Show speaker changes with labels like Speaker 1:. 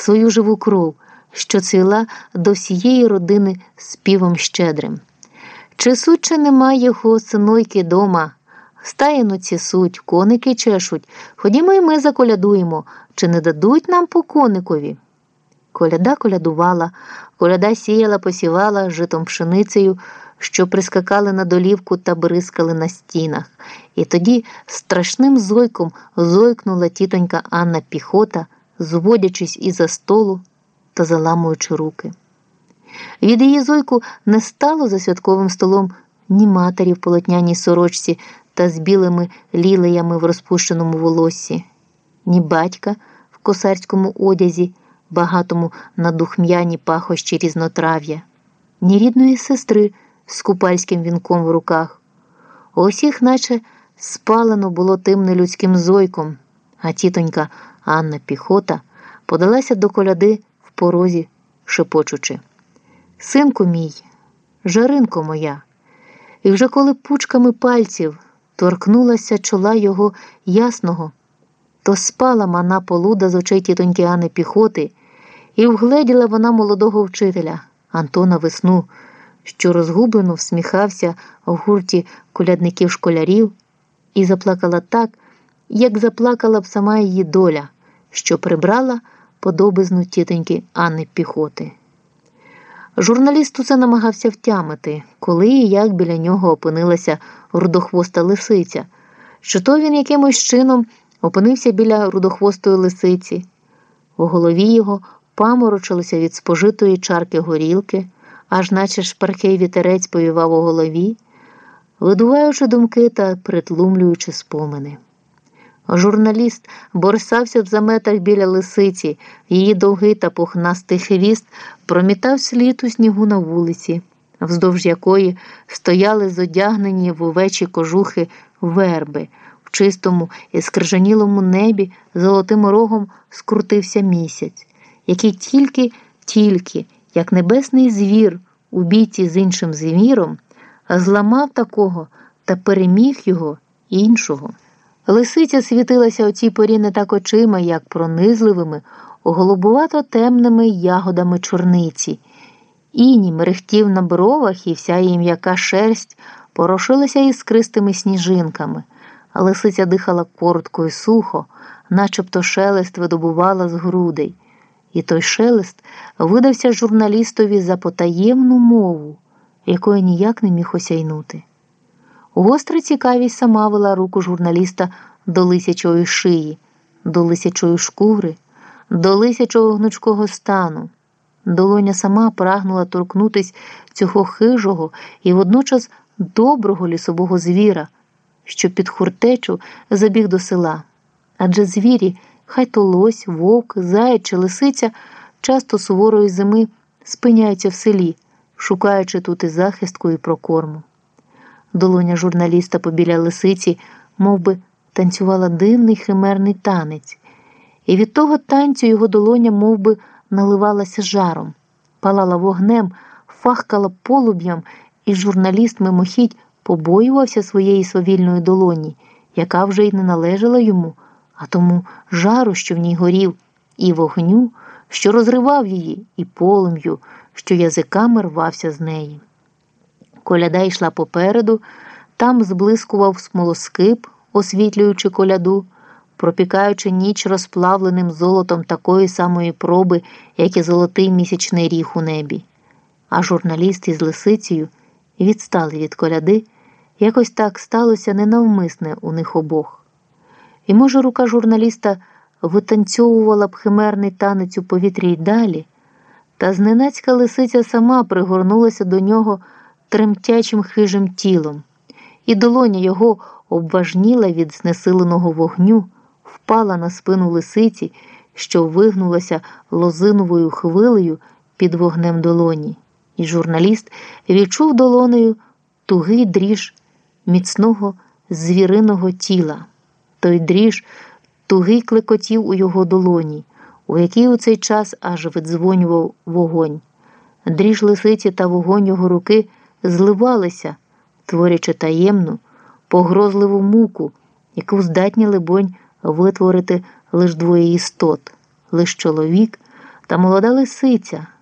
Speaker 1: свою живу кров, що цвіла до всієї родини співом щедрим. Чи суть, чи нема його синойки дома? Стаєноці суть, коники чешуть. Ходімо й ми заколядуємо, чи не дадуть нам по коникові? Коляда колядувала, коляда сіяла, посівала житом пшеницею, що прискакали на долівку та бризкали на стінах. І тоді страшним зойком зойкнула тітонька Анна піхота, зводячись із-за столу та заламуючи руки. Від її зойку не стало за святковим столом ні матері в полотняній сорочці та з білими лілеями в розпущеному волоссі, ні батька в косарському одязі, багатому на духм'яні пахощі різнотрав'я, ні рідної сестри з купальським вінком в руках. Усіх, наче спалено було тим нелюдським зойком, а тітонька Анна Піхота подалася до коляди в порозі, шепочучи. Синку мій, жаринко моя, і вже коли пучками пальців торкнулася чола його ясного, то спала мана полуда з очей тітоньки Анни піхоти, і вгледіла вона молодого вчителя Антона Весну, що розгублено всміхався в гурті колядників школярів, і заплакала так, як заплакала б сама її доля, що прибрала подобизну тітоньки Анни піхоти. Журналіст усе намагався втямити, коли і як біля нього опинилася рудохвоста лисиця, що то він якимось чином опинився біля рудохвостої лисиці. У голові його паморочилося від спожитої чарки горілки, аж наче шпаркий вітерець повівав у голові, видуваючи думки та притлумлюючи спомини. Журналіст борсався в заметах біля лисиці, її довгий та пухнастий хвіст промітав слід у снігу на вулиці, вздовж якої стояли зодягнені в увечі кожухи верби. В чистому і скрижанілому небі золотим рогом скрутився місяць, який тільки, тільки, як небесний звір у бійці з іншим звіром, зламав такого та переміг його іншого. Лисиця світилася у цій порі не так очима, як пронизливими, голубувато темними ягодами чорниці. Іні мерехтів на бровах, і вся її м'яка шерсть порошилася іскристими сніжинками, лисиця дихала коротко і сухо, начебто шелест видобувала з грудей. І той шелест видався журналістові за потаємну мову, якої ніяк не міг осяйнути. Гостра цікавість сама вела руку журналіста до лисячої шиї, до лисячої шкури, до лисячого гнучкого стану. Долоня сама прагнула торкнутись цього хижого і водночас доброго лісового звіра, що під хуртечу забіг до села. Адже звірі, хай то лось, вовк, заєць чи лисиця, часто суворої зими спиняються в селі, шукаючи тут і захистку і прокорму. Долоня журналіста побіля лисиці мов би, танцювала дивний химерний танець, і від того танцю його долоня мов би, наливалася жаром, палала вогнем, фахкала полуб'ям, і журналіст мимохідь побоювався своєї свавільної долоні, яка вже й не належала йому, а тому жару, що в ній горів, і вогню, що розривав її, і полум'ю, що язиками рвався з неї. Коляда йшла попереду, там зблискував смолоскип, освітлюючи коляду, пропікаючи ніч розплавленим золотом такої самої проби, як і золотий місячний ріг у небі. А журналіст із лисицею відстали від коляди, якось так сталося ненавмисне у них обох. І, може, рука журналіста витанцьовувала б химерний танець у повітрі й далі, та зненацька лисиця сама пригорнулася до нього тремтячим хижим тілом, і долоня його обважніла від знесиленого вогню, впала на спину лисиці, що вигнулася лозиновою хвилею під вогнем долоні, і журналіст відчув долонею тугий дріж міцного звіриного тіла. Той дріж тугий клекотів у його долоні, у якій у цей час аж видзвонював вогонь. Дріж лисиці та вогонь його руки зливалися, творячи таємну, погрозливу муку, яку здатні, либонь, витворити лиш двоє істот, лиш чоловік, та молода лисиця.